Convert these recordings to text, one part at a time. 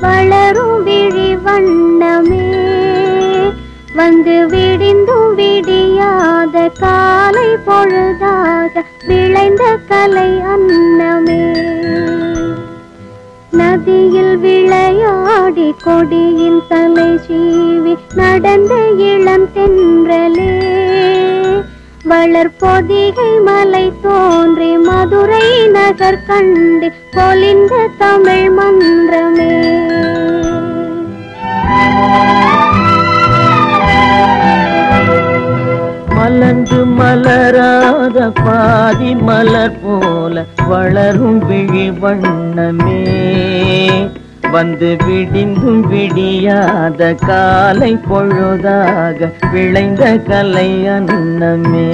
வளரும் விழி வண்ணமே. வந்து விடிந்தும் விடியாத காலை பொழுதாக விளைந்த கலை அன்னமே. நதியில் விளையாடி கொடியின் தலை சீவி நடந்த இளம் தென்றலே. வளர்பொதிகை மலை தோன்றி மதுரை நகர் கண்டு பொலிந்த தமிழ் மன்றமே. மலர்ந்து மலராத பாதி மலர் போல வளரும் விழி வண்ணமே. வந்து விடிந்தும் விடியாத காலை பொழுதாக விளைந்த கலை அன்னமே.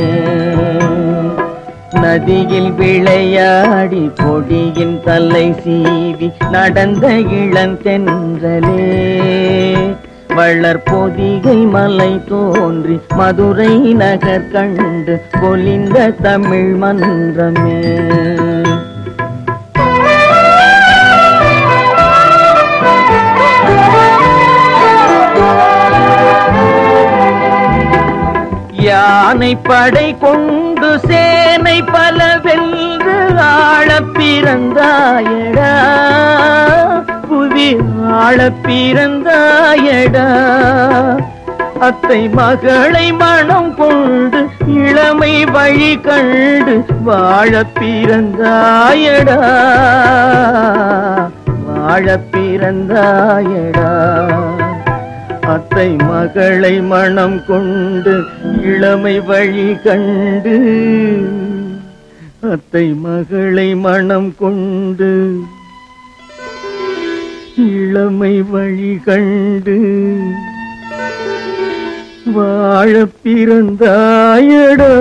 நதியில் விளையாடி பொடியின் தலை சீவி நடந்த இளந்தென்றலே வளர் பொதிகை மலை தோன்றி மதுரை நகர் கண்டு பொலிந்த தமிழ் மன்றமே. யானை படை கொண்டு சேனை பல வென்று ஆளப் பிறந்தாயடா. புவி ஆளப் பிறந்தாயடா. அத்தை மகளை மனம் கொண்டு இளமை வழி கண்டு வாழப் பிறந்தாயடா. வாழப் பிறந்தாயடா. அத்தை மகளை மனம் கொண்டு இளமை வழி கண்டு அத்தை மகளை மனம் கொண்டு இளமை வழி கண்டு வாழ பிறந்தாயடா.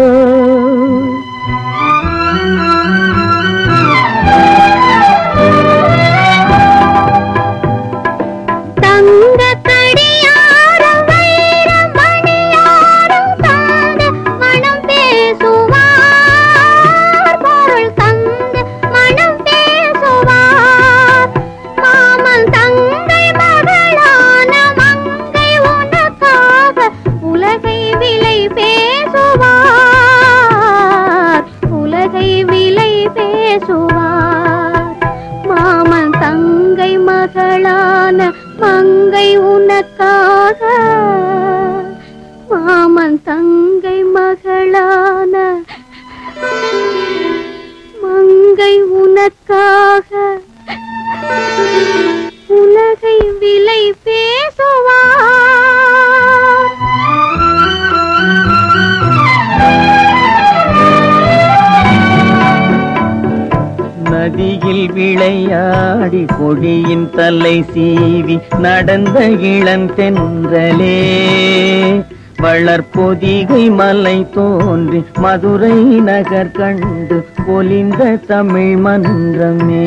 உனக்காக உலகை விலை பேசுவார். நதியில் விளையாடி கொடியின் தலை சீவி நடந்த இளந்தென்றலே வளர்பொதிகை மலை தோன்றி மதுரை நகர் கண்டு பொலிந்த தமிழ் மன்றமே.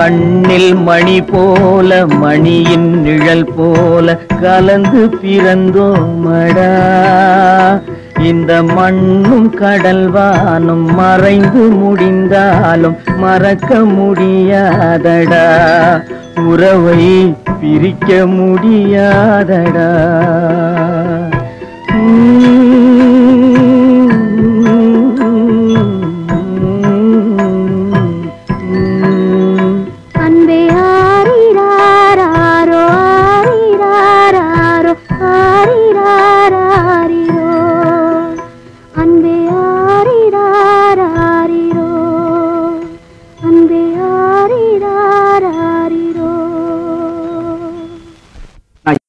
கண்ணில் மணி போல மணியின் நிழல் போல கலந்து பிறந்தோமடா. இந்த மண்ணும் கடல்வானும் மறைந்து முடிந்தாலும் மறக்க முடியாதடா. உறவை பிரிக்க முடியாதடா.